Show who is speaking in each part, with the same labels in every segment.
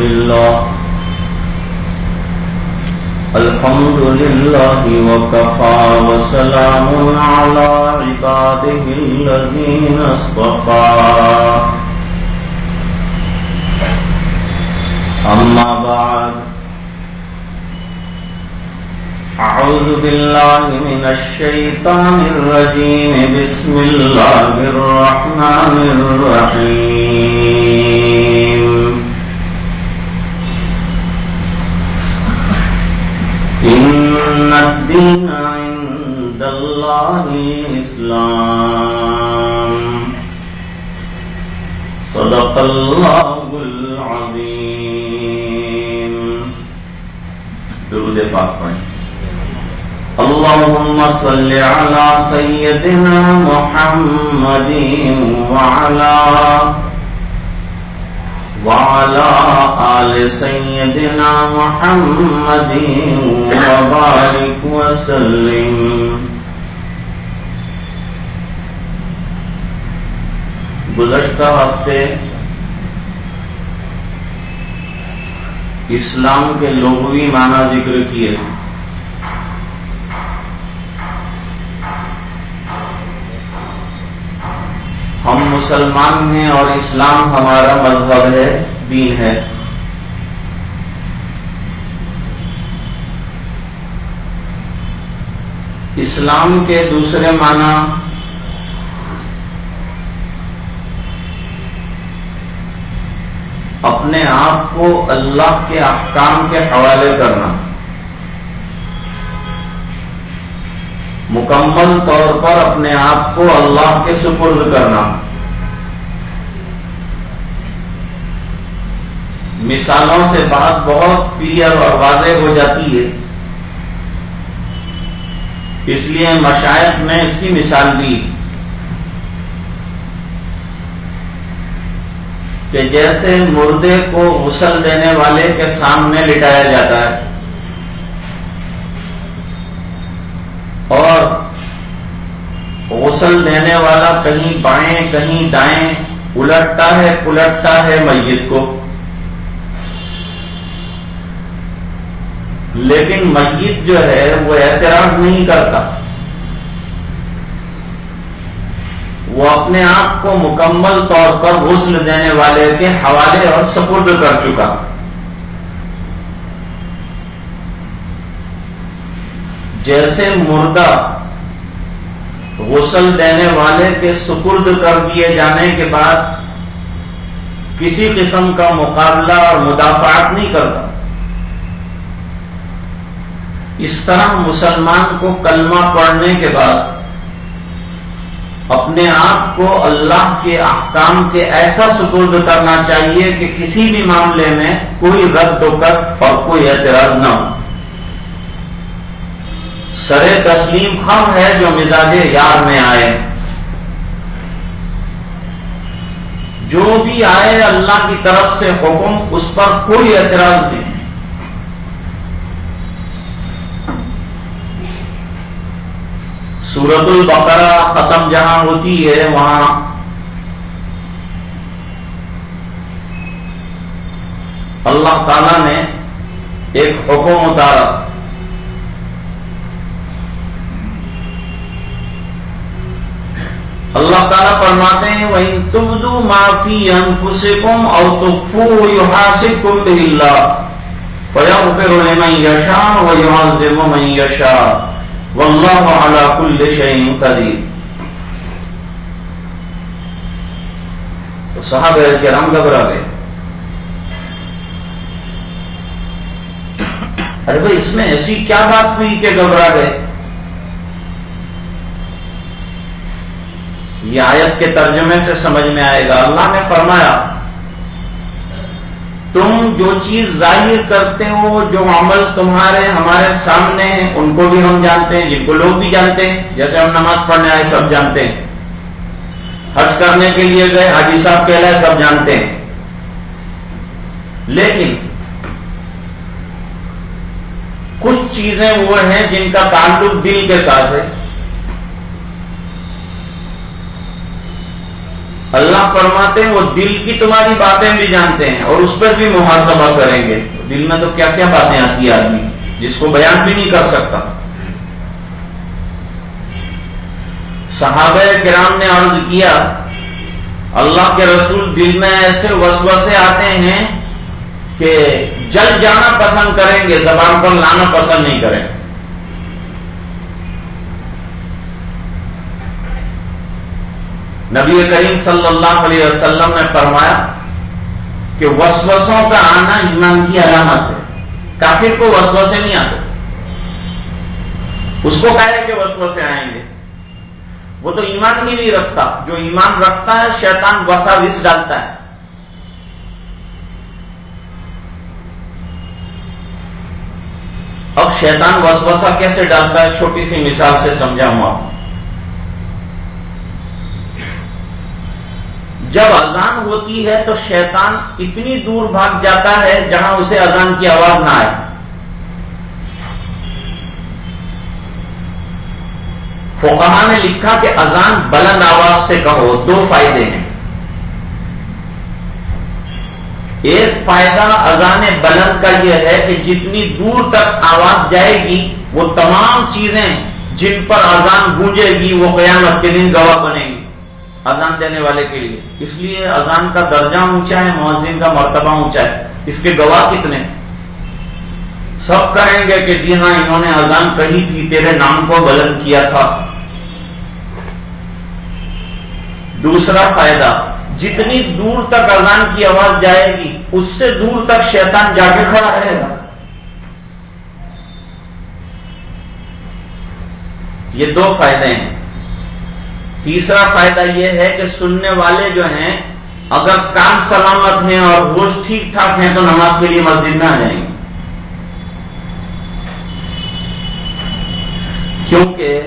Speaker 1: لله. الحمد لله وكفى وسلام على عباده الذين اصطفى. أما بعد، أعوذ بالله من الشيطان الرجيم. بسم الله الرحمن الرحيم إن الدين عند الله الإسلام. صدق الله العظيم. درود پاک پڑھیں. اللهم صل على سيدنا محمد وعلى وعلى آل سيدنا محمد وبارك وسلم. گزشتہ ہفتے اسلام کے لغوی معنی ذکر کیے ہم مسلمان ہیں اور اسلام ہمارا مذہب ہے، دین ہے۔ اسلام کے دوسرے معنی اپنے آپ کو اللہ کے احکام کے حوالے کرنا۔ مکمل طور پر اپنے آپ کو اللہ کے سپرد کرنا۔ مثالوں سے بات بہت کلیئر اور واضح ہو جاتی ہے۔ اس لیے مشائق نے اس کی مثال دی۔ کہ جیسے مردے کو غسل دینے والے کے سامنے لٹایا جاتا ہے۔ اور غسل دینے والا کہیں بائیں کہیں دائیں، الٹتا ہے، پلٹتا ہے میت کو۔ لیکن میت جو ہے وہ اعتراض نہیں کرتا۔ وہ اپنے آپ کو مکمل طور پر غسل دینے والے کے حوالے اور سپرد کر چکا۔ جیسے مردہ غسل دینے والے کے سپرد کر دیے جانے کے بعد کسی قسم کا مقابلہ اور مدافعات نہیں کرتا۔ اس طرح مسلمان کو کلمہ پڑھنے کے بعد اپنے آپ کو اللہ کے احکام کے ایسا سپرد کرنا چاہیے کہ کسی بھی معاملے میں کوئی رد و کر اور کوئی اعتراض نہ ہو۔ سر تسلیم خم ہے جو مزاج یار میں آئے۔ جو بھی آئے اللہ کی طرف سے حکم، اس پر کوئی اعتراض نہیں۔ سورت البقرہ ختم جہاں ہوتی ہے، وہاں اللہ تعالی نے ایک حکم اتارا۔ اللہ تعالیٰ فرماتے ہیں وہ تبدو معافی انفسکم او تخفو یحاسبکم باللہ فیغفر لمن یشاء و یعذب من یشاء واللہ علی کل شیء قدیر۔ تو صحابہ کرام گھبرا گئے۔ ارے بھائی، اس میں ایسی کیا بات ہوئی کہ گھبرا گئے؟ یہ آیت کے ترجمے سے سمجھ میں آئے گا۔ اللہ نے فرمایا تم جو چیز ظاہر کرتے ہو، جو عمل تمہارے، ہمارے سامنے ہیں ان کو بھی ہم جانتے ہیں، جن کو لوگ بھی جانتے ہیں، جیسے ہم نماز پڑھنے آئے، سب جانتے ہیں۔ حج کرنے کے لیے گئے، حاجی صاحب کہلائے سب جانتے ہیں۔ لیکن کچھ چیزیں وہ ہیں جن کا تعلق دل کے ساتھ ہے۔ اللہ فرماتے ہیں وہ دل کی تمہاری باتیں بھی جانتے ہیں اور اس پر بھی محاسبہ کریں گے۔ دل میں تو کیا کیا باتیں آتی ہیں آدمی؟ جس کو بیان بھی نہیں کر سکتا۔ صحابہ کرام نے عرض کیا، اللہ کے رسول دل میں ایسے وسوسے آتے ہیں کہ جل جانا پسند کریں گے، زبان پر لانا پسند نہیں کریں۔ گے نبی کریم صلی اللہ علیہ وسلم نے فرمایا کہ وسوسوں کا آنا ایمان کی علامت ہے۔ کافر کو وسوسے نہیں آتے۔ اس کو کہے کہ وسوسے آئیں گے۔ وہ تو ایمان ہی نہیں رکھتا۔ جو ایمان رکھتا ہے، شیطان وسا وس ڈالتا ہے۔ اب شیطان وسوسا کیسے ڈالتا ہے؟ چھوٹی سی مثال سے سمجھاؤں آپ جب اذان ہوتی ہے تو شیطان اتنی دور بھاگ جاتا ہے جہاں اسے اذان کی آواز نہ آئے۔ فوکہ نے لکھا کہ اذان بلند آواز سے کہو، دو فائدے ہیں۔ ایک فائدہ اذان بلند کا یہ ہے کہ جتنی دور تک آواز جائے گی، وہ تمام چیزیں جن پر اذان گونجے گی، وہ قیامت کے دن گواہ بنے گی۔ اذان دینے والے کے لیے۔ اس لیے اذان کا درجہ اونچا ہے، مؤذن کا مرتبہ اونچا ہے۔ اس کے گواہ کتنے؟ سب کہیں گے کہ جی ہاں انہوں نے اذان کہی تھی، تیرے نام کو بلند کیا تھا۔ دوسرا فائدہ، جتنی دور تک اذان کی آواز جائے گی، اس سے دور تک شیطان جا کے کھڑا رہے گا۔ یہ دو فائدے ہیں۔ تیسرا فائدہ یہ ہے کہ سننے والے جو ہیں، اگر کام سلامت ہیں اور ہوش ٹھیک ٹھاک ہیں تو نماز کے لیے مسجد میں آ جائیں۔ گے کیونکہ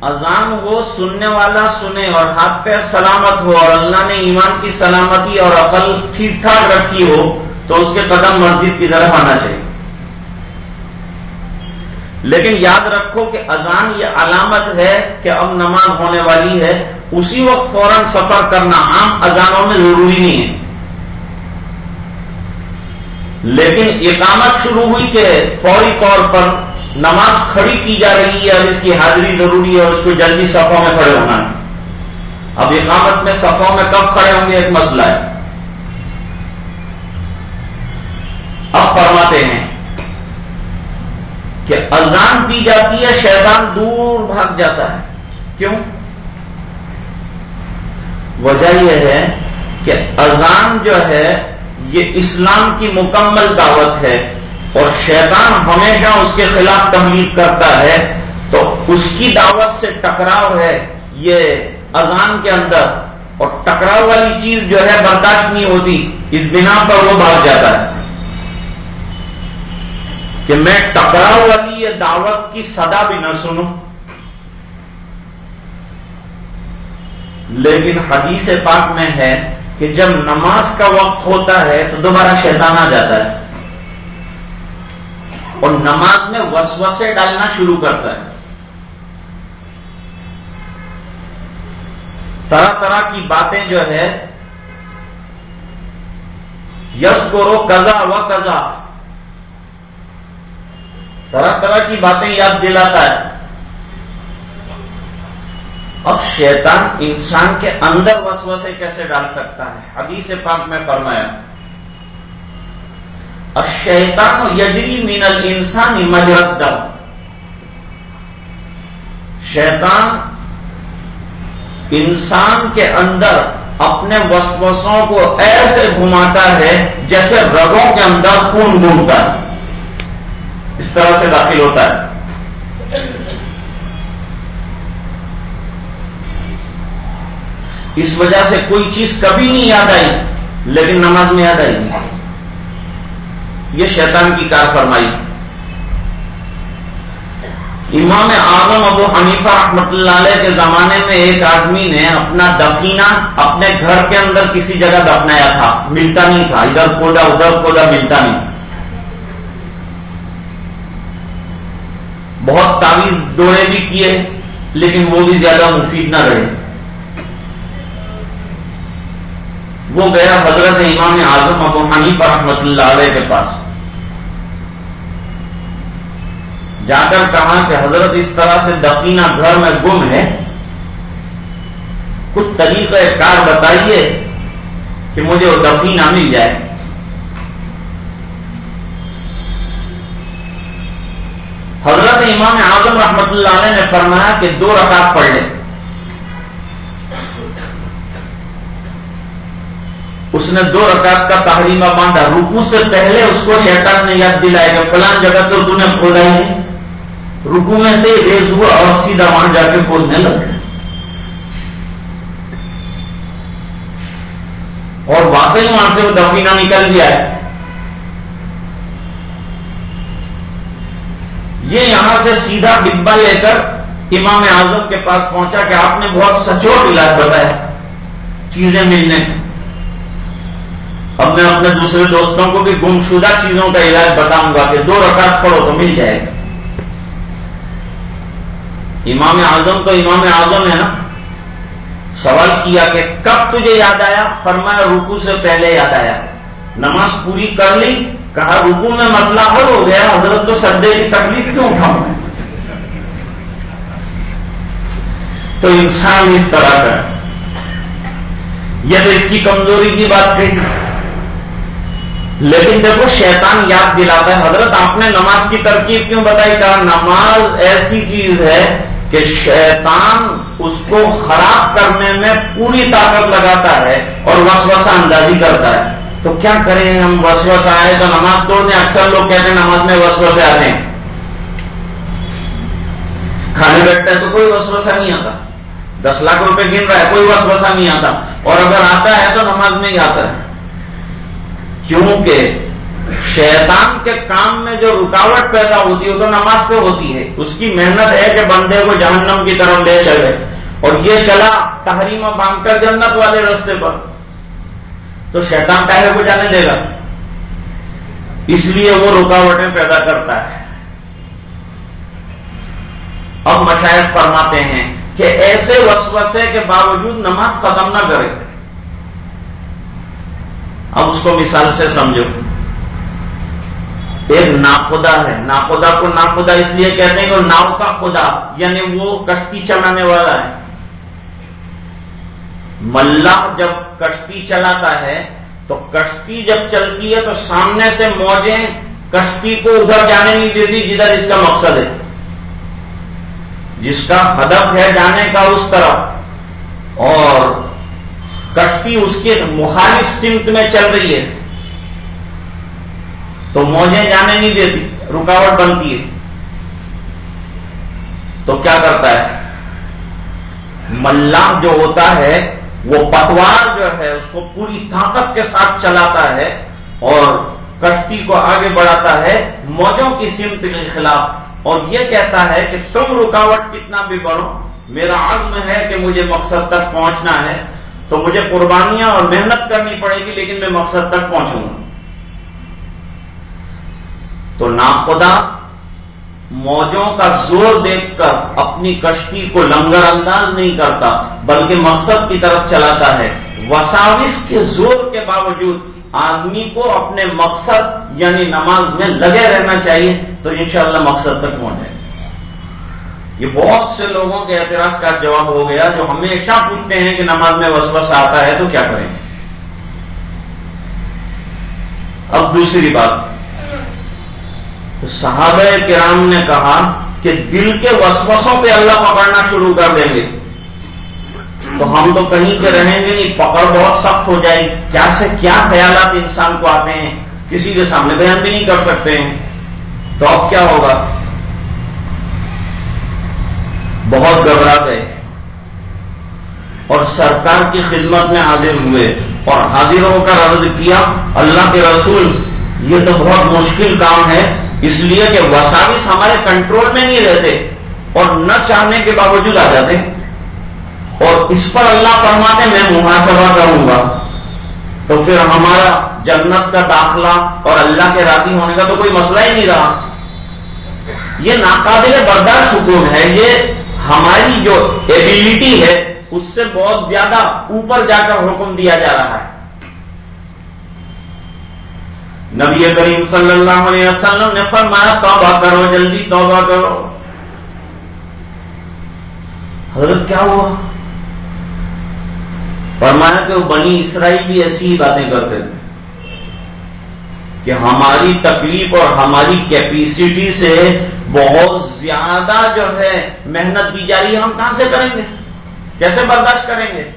Speaker 1: اذان ہو، سننے والا سنے اور ہاتھ پیر سلامت ہو اور اللہ نے ایمان کی سلامتی اور عقل ٹھیک ٹھاک رکھی ہو، تو اس کے قدم مسجد کی طرف آنا چاہیے۔ لیکن یاد رکھو کہ اذان یہ علامت ہے کہ اب نماز ہونے والی ہے، اسی وقت فوراً سفر کرنا عام اذانوں میں ضروری نہیں ہے۔ لیکن اقامت شروع ہوئی کہ فوری طور پر نماز کھڑی کی جا رہی ہے اور اس کی حاضری ضروری ہے اور اس کو جلدی صفوں میں کھڑے ہونا ہے۔ اب اقامت میں صفوں میں کب کھڑے ہوں گے ایک مسئلہ ہے۔ اب فرماتے ہیں کہ اذان دی جاتی ہے، شیطان دور بھاگ جاتا ہے۔ کیوں؟ وجہ یہ ہے کہ اذان جو ہے، یہ اسلام کی مکمل دعوت ہے اور شیطان ہمیشہ اس کے خلاف تبلیغ کرتا ہے۔ تو اس کی دعوت سے ٹکراؤ ہے یہ اذان کے اندر۔ اور ٹکراؤ والی چیز جو ہے، برداشت نہیں ہوتی، اس بنا پر وہ بھاگ جاتا ہے۔ کہ میں ٹکراؤ والی یہ دعوت کی صدا بھی نہ سنوں۔ لیکن حدیث پاک میں ہے کہ جب نماز کا وقت ہوتا ہے تو دوبارہ شیطان آ جاتا ہے۔ اور نماز میں وسوسے ڈالنا شروع کرتا ہے۔ طرح طرح کی باتیں جو ہے یس گورو کزا و کزا طرح طرح کی باتیں یاد دلاتا ہے۔ اب شیطان انسان کے اندر وسوسے کیسے ڈال سکتا ہے؟ حدیث پاک میں فرمایا اب شیطان یجری مین الانسان مجرد دم شیطان انسان کے اندر اپنے وسوسوں کو ایسے گھماتا ہے جیسے رگوں کے اندر خون گھومتا ہے۔ اس طرح سے داخل ہوتا ہے۔ اس وجہ سے کوئی چیز کبھی نہیں یاد آئی، لیکن نماز میں یاد آئی۔ یہ شیطان کی کار فرمائی۔ امام اعظم ابو حنیفہ رحمت اللہ علیہ کے زمانے میں ایک آدمی نے اپنا دفینہ اپنے گھر کے اندر کسی جگہ دفنایا تھا، ملتا نہیں تھا۔ ادھر کودا ادھر کودا ملتا نہیں۔ بہت تعویذ دوڑے بھی کیے لیکن وہ بھی زیادہ مفید نہ رہے۔ وہ گیا حضرت امام اعظم ابو حنیف رحمت اللہ علیہ کے پاس۔ جا کر کہا کہ حضرت اس طرح سے دفینہ گھر میں گم ہے۔ کچھ طریقہ کار بتائیے کہ مجھے وہ دفینہ مل جائے۔ حضرت امام اعظم رحمت اللہ علیہ نے فرمایا کہ دو رکعت پڑھ لیں۔ اس نے دو رکعت کا تحریمہ باندھا۔ رکو سے پہلے اس کو شیطان نے یاد دلایا کہ فلان جگہ تو تھی نے کھولا ہی رکو میں سے ریز ہوا اور سیدھا وہاں جا کے کھولنے لگ اور واقعی وہاں سے وہ دفینہ نکل گیا ہے۔ یہ یہاں سے سیدھا ڈبا لے کر امام اعظم کے پاس پہنچا کہ آپ نے بہت سچوٹ علاج بتایا چیزیں ملنے۔ اب میں اپنے دوسرے دوستوں کو بھی گمشدہ چیزوں کا علاج بتاؤں گا کہ دو رکعت پڑھو تو مل جائے۔ گا امام اعظم تو امام اعظم ہے نا۔ سوال کیا کہ کب تجھے یاد آیا؟ فرمایا رکو سے پہلے یاد آیا۔ نماز پوری کر لی۔ کہا رکو میں مسئلہ حل ہو گیا، حضرت تو سردے کی تکلیف کیوں اٹھاؤں؟ میں تو انسان اس طرح کا یہ تو اس کی کمزوری کی بات کہی۔ لیکن دیکھو شیطان یاد دلاتا ہے، حضرت آپ نے نماز کی ترکیب کیوں بتائی؟ کہا، نماز ایسی چیز ہے کہ شیطان اس کو خراب کرنے میں پوری طاقت لگاتا ہے اور وسوسہ اندازی کرتا ہے۔ تو کیا کریں ہم وسوس آئے تو نماز توڑ دیں اکثر لوگ کہتے ہیں نماز میں وسوسے آتے ہیں۔ کھانے بیٹھتے ہیں تو کوئی وسوسہ نہیں آتا۔ دس لاکھ روپے گن رہا ہے، کوئی وسوسہ نہیں آتا۔ اور اگر آتا ہے تو نماز میں ہی آتا ہے۔ کیونکہ شیطان کے کام میں جو رکاوٹ پیدا ہوتی ہے، وہ تو نماز سے ہوتی ہے۔ اس کی محنت ہے کہ بندے کو جہنم کی طرف لے چلے۔ اور یہ چلا تحریم باندھ کر جنت والے رستے پر۔ تو شیطان کہے کو جانے دے گا۔ اس لیے وہ رکاوٹیں پیدا کرتا ہے۔ اب مشاہد فرماتے ہیں کہ ایسے وسوسے کے باوجود نماز ختم نہ کرے۔ اب اس کو مثال سے سمجھو۔ ایک ناخدا ہے۔ ناخدا کو ناخدا اس لیے کہتے ہیں کہ ناؤ کا خدا یعنی وہ کشتی چلانے والا ہے۔ ملا جب کشتی چلاتا ہے، تو کشتی جب چلتی ہے تو سامنے سے موجیں کشتی کو ادھر جانے نہیں دیتی جدھر اس کا مقصد ہے۔ جس کا ہدف ہے جانے کا اس طرف۔ اور کشتی اس کے مخالف سمت میں چل رہی ہے۔ تو موجیں جانے نہیں دیتی، رکاوٹ بنتی ہے۔ تو کیا کرتا ہے؟ ملا جو ہوتا ہے وہ پتوار جو ہے اس کو پوری طاقت کے ساتھ چلاتا ہے اور کشتی کو آگے بڑھاتا ہے، موجوں کی سمت کے خلاف۔ اور یہ کہتا ہے کہ تم رکاوٹ کتنا بھی بڑھو، میرا عزم ہے کہ مجھے مقصد تک پہنچنا ہے۔ تو مجھے قربانیاں اور محنت کرنی پڑے گی، لیکن میں مقصد تک پہنچوں۔ گا تو ناخدا موجوں کا زور دیکھ کر اپنی کشتی کو لنگر انداز نہیں کرتا، بلکہ مقصد کی طرف چلاتا ہے۔ وساوس کے زور کے باوجود آدمی کو اپنے مقصد یعنی نماز میں لگے رہنا چاہیے، تو انشاءاللہ مقصد تک پہنچے یہ بہت سے لوگوں کے اعتراض کا جواب ہو گیا، جو ہمیشہ پوچھتے ہیں کہ نماز میں وسوس آتا ہے تو کیا کریں۔ اب دوسری بات۔ صحابہ کرام نے کہا کہ دل کے وسوسوں پہ اللہ پکڑنا شروع کر دیں گے۔ تو ہم تو کہیں پہ رہیں گے نہیں، پکڑ بہت سخت ہو جائے۔ کیا سے کیا خیالات انسان کو آتے ہیں؟ کسی کے سامنے بیان بھی نہیں کر سکتے ہیں۔ تو اب کیا ہوگا؟ بہت گھبرا گئے۔ اور سرکار کی خدمت میں حاضر ہوئے اور حاضر ہو کر عرض کیا، اللہ کے رسول، یہ تو بہت مشکل کام ہے۔ اس لیے کہ وساوس ہمارے کنٹرول میں نہیں رہتے اور نہ چاہنے کے باوجود آ جاتے اور اس پر اللہ فرماتے میں محاسبہ کروں گا۔ تو پھر ہمارا جنت کا داخلہ اور اللہ کے راضی ہونے کا تو کوئی مسئلہ ہی نہیں رہا۔ یہ ناقابل برداشت حکم ہے۔ یہ ہماری جو ایبلٹی ہے، اس سے بہت زیادہ اوپر جا کر حکم دیا جا رہا ہے۔ نبی کریم صلی اللہ علیہ وسلم نے فرمایا، توبہ کرو، جلدی توبہ کرو۔ حضرت کیا ہوا؟ فرمایا کہ وہ بنی اسرائیل بھی ایسی ہی باتیں کرتے تھے کہ ہماری تکلیف اور ہماری کیپیسٹی سے بہت زیادہ جو ہے محنت کی جا رہی ہے، ہم کہاں سے کریں گے؟ کیسے برداشت کریں گے؟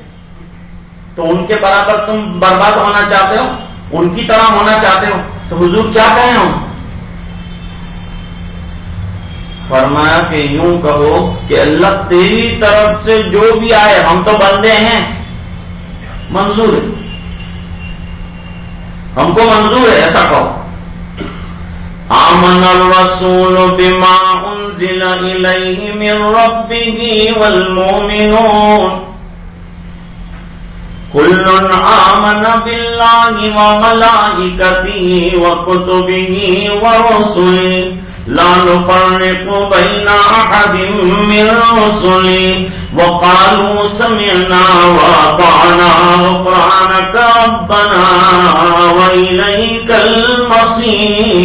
Speaker 1: تو ان کے برابر تم برباد ہونا چاہتے ہو؟ ان کی طرح ہونا چاہتے ہو تو حضور کیا کہیں ہم فرمایا کہ یوں کہو کہ اللہ تیری طرف سے جو بھی آئے، ہم تو بندے ہیں۔ منظور ہے۔ ہم کو منظور ہے، ایسا کہو۔ آمن الرسول بما انزل الیہ من ربه والمؤمنون۔ كل آمن بالله وملائكته وكتبه ورسله لا نفرق بين أحد من رسلي وقالوا سمعنا وأطعنا غفرانك ربنا وإليك المصير۔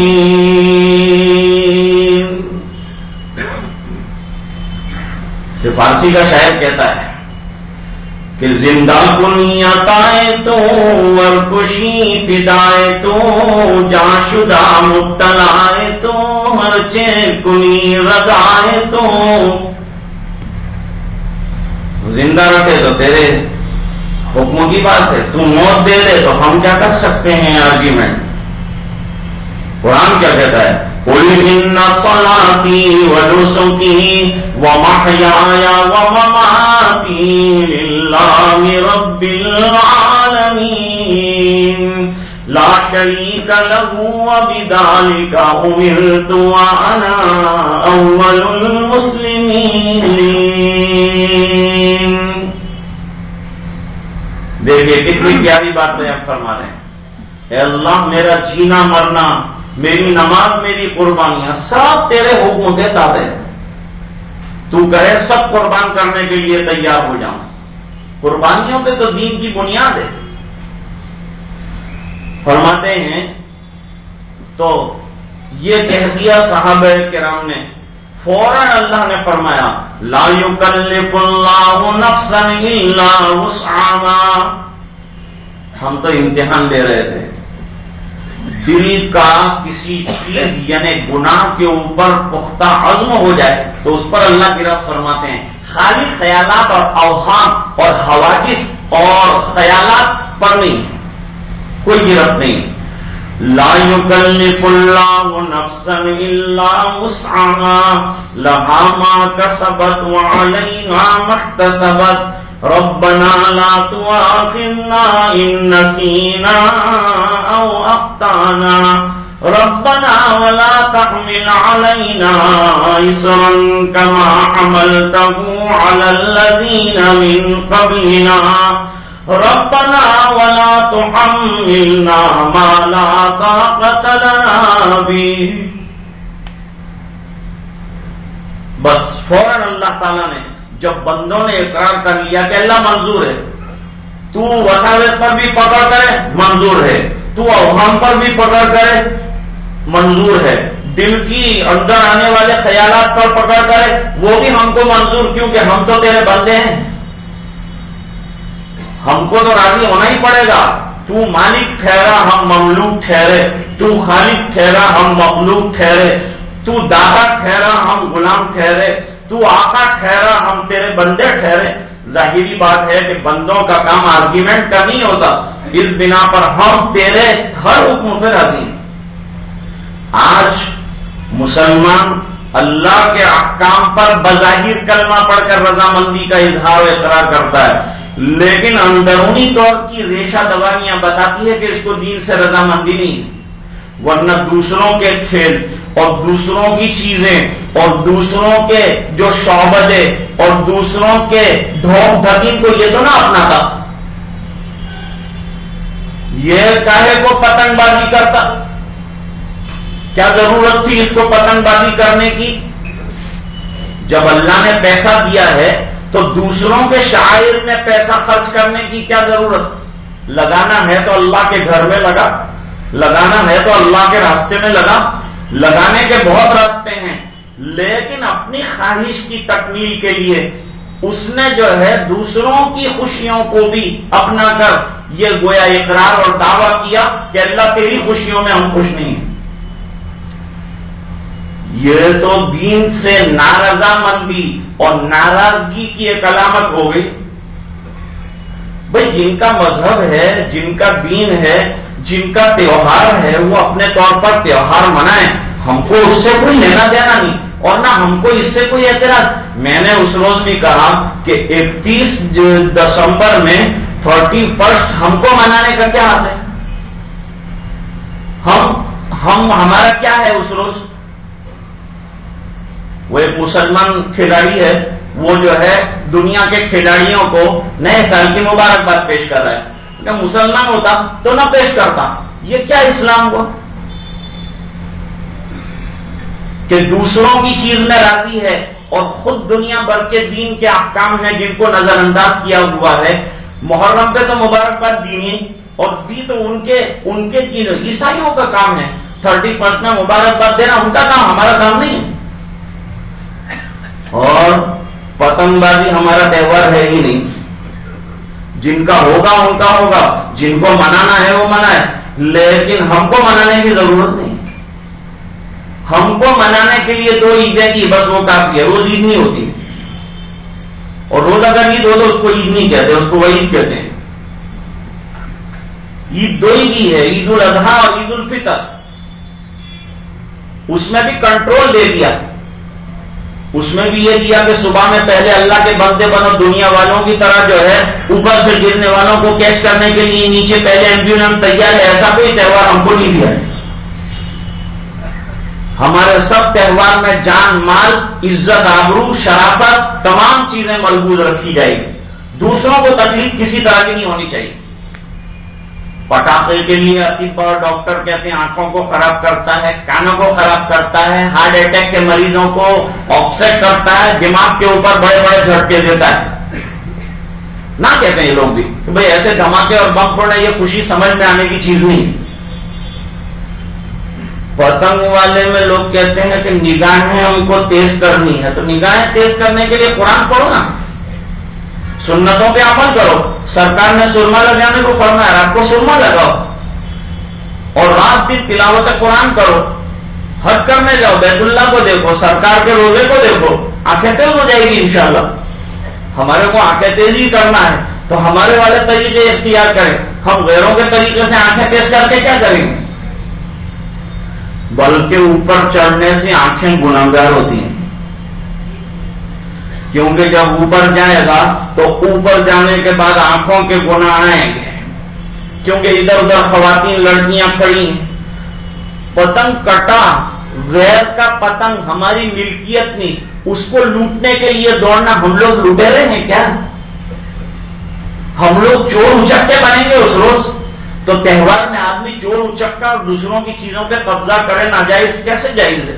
Speaker 1: فارسی کا شاعر کہتا ہے کہ زندہ کنیت آئے تو ورکشی فدائے تو جا شدہ مبتلائے تو مرچے کنی رضائے تو۔ زندہ رکھے تو تیرے حکموں کی بات ہے، تو موت دے دے تو ہم کیا کر سکتے ہیں آرگیومنٹ قرآن کیا کہتا ہے؟ قل إن صلاتي ونسكي ومحياي ومماتي لله رب العالمين لا شريك له وبذلك أمرت وأنا أول المسلمين دیکھیے کتنی پیاری بات بیان فرما رہے ہیں۔ اے اللہ، میرا جینا مرنا میری نماز میری قربانیاں سب تیرے حکم کے تابے تو کہے سب قربان کرنے کے لیے تیار ہو جاؤں۔ قربانیوں پہ تو دین کی بنیاد ہے۔ فرماتے ہیں، تو یہ کہہ دیا صاحب کرام نے، فوراً اللہ نے فرمایا، لا يكلف اللہ نفسا الا وسعها ہم تو امتحان لے رہے تھے۔ دل کا کسی چیز یعنی گناہ کے اوپر پختہ عزم ہو جائے تو اس پر اللہ کی رب فرماتے ہیں، خالی خیالات اور اوہام اور حوادث اور خیالات پر نہیں، کوئی گرفت نہیں۔ لا يكلف الله نفسا الا وسعها، لها ما كسبت وعليها ما اكتسبت ربنا لا تواخذنا إن نسينا أو أخطأنا. ربنا ولا تحمل علينا إسرا كما حملته على الذين من قبلنا. ربنا ولا تحملنا ما لا طاقة لنا به. بس فوراً اللہ تعالیٰ نے جب بندوں نے اقرار کر لیا کہ اللہ منظور ہے، تو وسائل پر بھی پکڑ کرے منظور ہے، تو اوہم پر بھی پکڑ کرے منظور ہے۔ دل کی اندر آنے والے خیالات پر پکڑ کرے وہ بھی ہم کو منظور، کیونکہ ہم تو تیرے بندے ہیں۔ ہم کو تو راضی ہونا ہی پڑے گا۔ تو مالک ٹھہرا، ہم مملوک ٹھہرے۔ تو خالق ٹھہرا، ہم مخلوق ٹھہرے۔ تو دادا ٹھہرا، ہم غلام ٹھہرے۔ تو آقا ٹھہرا، ہم تیرے بندے ٹھہرے۔ ظاہری بات ہے کہ بندوں کا کام آرگیومنٹ کا نہیں ہوتا۔ اس بنا پر ہم تیرے ہر حکم پہ راضی ہیں۔ آج مسلمان اللہ کے احکام پر بظاہر کلمہ پڑھ کر رضامندی کا اظہار اقرار کرتا ہے۔ لیکن اندرونی طور کی ریشہ دوائیاں بتاتی ہے کہ اس کو دین سے رضامندی نہیں ورنہ دوسروں کے کھیل اور دوسروں کی چیزیں اور دوسروں کے جو شعبدے اور دوسروں کے ڈھونک دھکین کو یہ تو نہ اپنا تھا یہ کاہے کو پتنگ بازی کرتا؟ کیا ضرورت تھی اس کو پتنگ بازی کرنے کی؟ جب اللہ نے پیسہ دیا ہے تو دوسروں کے شاعر میں پیسہ خرچ کرنے کی کیا ضرورت؟ لگانا ہے تو اللہ کے گھر میں لگا۔ لگانا ہے تو اللہ کے راستے میں لگا۔ لگانے کے بہت راستے ہیں، لیکن اپنی خواہش کی تکمیل کے لیے اس نے جو ہے دوسروں کی خوشیوں کو بھی اپنا کر یہ گویا اقرار اور دعویٰ کیا کہ اللہ تیری خوشیوں میں ہم خوش نہیں ہیں۔ یہ تو دین سے نارضا مندی اور ناراضگی کی ایک علامت ہو گئی۔ بھائی، جن کا مذہب ہے، جن کا دین ہے جن کا تہوار ہے وہ اپنے طور پر تہوار منائیں، ہم کو اس سے کوئی لینا دینا نہیں، اور نہ ہم کو اس سے کوئی اعتراض۔ میں نے اس روز بھی کہا کہ اکتیس دسمبر میں تھرٹی فرسٹ ہم کو منانے کا کیا حال ہے؟ ہم ہم، ہمارا کیا ہے اس روز؟ وہ ایک مسلمان کھلاڑی ہے، وہ جو ہے دنیا کے کھلاڑیوں کو نئے سال کی مبارکباد پیش کر رہا ہے۔ کہ مسلمان ہوتا تو نہ پیش کرتا۔ یہ کیا اسلام کو کہ دوسروں کی چیز میں راضی ہے اور خود دنیا بھر کے دین کے احکام ہیں جن کو نظر انداز کیا ہوا ہے۔ محرم پہ تو مبارکباد دینی اور دی تو ان کے ان کے عیسائیوں کا کام ہے۔ تھرٹی فرسٹ میں مبارکباد دینا، ان کا کام ہمارا کام نہیں ہے۔ اور پتنگ بازی ہمارا تہوار ہے ہی نہیں۔ جن کا ہوگا ان کا ہوگا، جن کو منانا ہے وہ منائے۔ لیکن ہم کو منانے کی ضرورت نہیں۔ ہم کو منانے کے لیے دو عیدیں کی، بس وہ کافی ہے، روز عید نہیں ہوتی۔ اور روز اگر عید ہو تو اس کو عید نہیں کہتے، اس کو وہ عید کہتے ہیں۔ عید دو ہی کی ہے، عید الاضحیٰ اور عید الفطر۔ اس میں بھی کنٹرول دے دیا۔ اس میں بھی یہ کیا کہ صبح میں پہلے اللہ کے بندے بنو دنیا والوں کی طرح جو ہے، اوپر سے گرنے والوں کو کیچ کرنے کے لیے نیچے پہلے ایمبولینس تیار ہے، ایسا کوئی تہوار ہم کو نہیں دیا ہمارے سب تہوار میں جان، مال، عزت، آبرو، شرافت، تمام چیزیں ملبوز رکھی جائے گی۔ دوسروں کو تکلیف کسی طرح کی نہیں ہونی چاہیے۔ پٹاخے کے لیے اطیب اور ڈاکٹر کہتے ہیں آنکھوں کو خراب کرتا ہے، کانوں کو خراب کرتا ہے، ہارٹ اٹیک کے مریضوں کو آفسیٹ کرتا ہے، دماغ کے اوپر بڑے بڑے جھٹکے دیتا ہے۔ نہ کہتے ہیں یہ لوگ بھی کہ بھائی ایسے دھماکے اور بم پھوڑنا یہ خوشی سمجھ میں آنے کی چیز نہیں۔ پتنگ والے میں لوگ کہتے ہیں کہ نگاہیں ان کو تیز کرنی ہے۔ تو نگاہیں تیز کرنے کے لیے قرآن پڑھو نا۔ سنتوں پہ عمل کرو۔ سرکار نے سرما لگانے کو فرمایا آپ کو سرما لگاؤ۔ اور رات دن تلاوت قرآن کرو۔ حج کرنے جاؤ، بیت اللہ کو دیکھو، سرکار کے روزے کو دیکھو۔ آنکھیں تیز ہو جائے گی انشاءاللہ۔ ہمارے کو آنکھیں تیز ہی کرنا ہے۔ تو ہمارے والے طریقے اختیار کریں۔ ہم غیروں کے طریقے سے آنکھیں تیز کر کے کیا کریں گے؟ بلکہ اوپر چڑھنے سے آنکھیں گناگار ہوتی ہیں۔ کیونکہ جب اوپر جائے گا تو اوپر جانے کے بعد آنکھوں کے گنا آئیں گے۔ کیونکہ ادھر ادھر خواتین لڑکیاں کھڑی پتنگ کٹا، غیر کا پتنگ، ہماری ملکیت نہیں۔ اس کو لوٹنے کے لیے دوڑنا، ہم لوگ لوٹے رہے ہیں کیا؟ ہم لوگ چور اچکے بنیں گے اس روز۔ تو تہوار میں آدمی چور اچکا اور دوسروں کی چیزوں پہ قبضہ کرے نہ جائز کیسے جائز ہے؟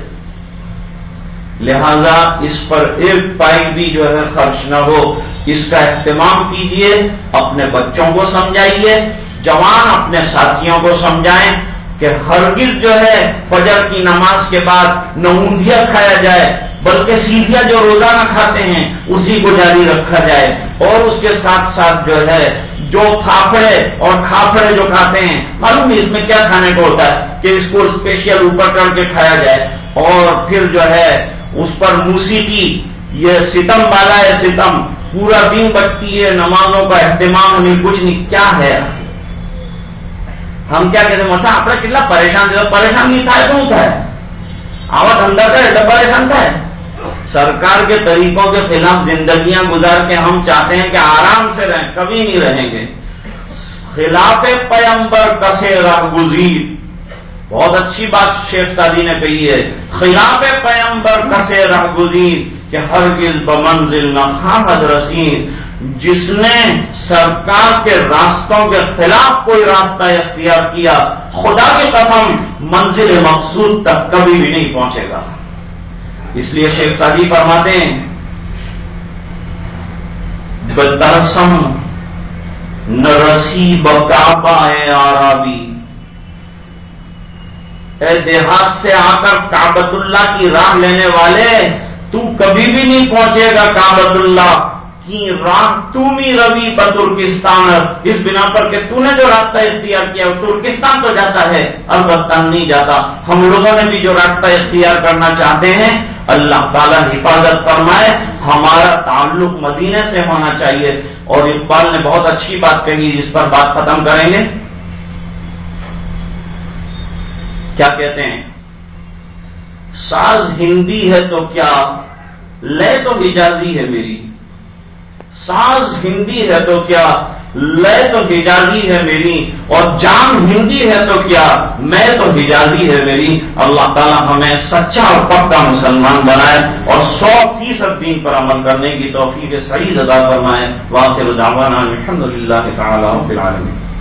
Speaker 1: لہذا اس پر ایک پائی بھی جو ہے خرچ نہ ہو۔ اس کا اہتمام کیجیے اپنے بچوں کو سمجھائیے، جوان اپنے ساتھیوں کو سمجھائیں کہ ہرگز جو ہے فجر کی نماز کے بعد نمودیا کھایا جائے، بلکہ سیدھیا جو روزانہ کھاتے ہیں، اسی کو جاری رکھا جائے۔ اور اس کے ساتھ ساتھ جو ہے، جو پھاپڑے اور کھاپڑے جو کھاتے ہیں، معلوم اس میں کیا کھانے کو ہوتا ہے؟ کہ اس کو اسپیشل اوپر کر کے کھایا جائے۔ اور پھر جو ہے اس پر موسیقی یہ ستم والا ہے ستم، پورا دن بچتی ہے، نمازوں کا اہتمام نہیں کچھ نہیں، کیا ہے؟ ہم کیا کہتے ہیں؟ مسا، اپنا کتنا پریشان دے پریشان نہیں تھا، کیوں تھا؟ آواز اندر کا ہے پریشان تھا؟ سرکار کے طریقوں کے خلاف زندگیاں گزار کے ہم چاہتے ہیں کہ آرام سے رہیں، کبھی نہیں رہیں گے۔ خلاف پیمبر کسے رہ گزیر بہت اچھی بات شیخ سادی نے کہی ہے۔ خلاف پیمبر کسے رہ گزین کہ ہر گز بمنزل نہ رسین جس نے سرکار کے راستوں کے خلاف کوئی راستہ اختیار کیا، خدا کی قسم منزل مقصود تک کبھی بھی نہیں پہنچے گا۔ اس لیے شیخ سادی فرماتے ہیں بترسم نہ رسی بکا پائے آرابی۔ دیہات سے آ کر کابت اللہ کی راہ لینے والے، تو کبھی بھی نہیں پہنچے گا کابت اللہ کی راہ تمی روی ترکستان اس بنا پر کہ تو نے جو راستہ اختیار کیا، وہ ترکستان تو جاتا ہے اربستان نہیں جاتا۔ ہم لوگوں نے بھی جو راستہ اختیار کرنا چاہتے ہیں، اللہ تعالیٰ حفاظت فرمائے، ہمارا تعلق مدینے سے ہونا چاہیے۔ اور اقبال نے بہت اچھی بات کہی، جس پر بات ختم کریں گے۔ کیا کہتے ہیں؟ ساز ہندی ہے تو کیا؟ لے تو حجازی ہے میری۔ ساز ہندی ہے تو کیا؟ لے تو حجازی ہے میری۔ اور جان ہندی ہے تو کیا؟ میں تو حجازی ہے میری۔ اللہ تعالیٰ ہمیں سچا اور پکا مسلمان بنائے اور سو فیصد دین پر عمل کرنے کی توفیق صحیح ادا فرمائے۔ واقع الحمد للہ تعالیٰ فی العالمین۔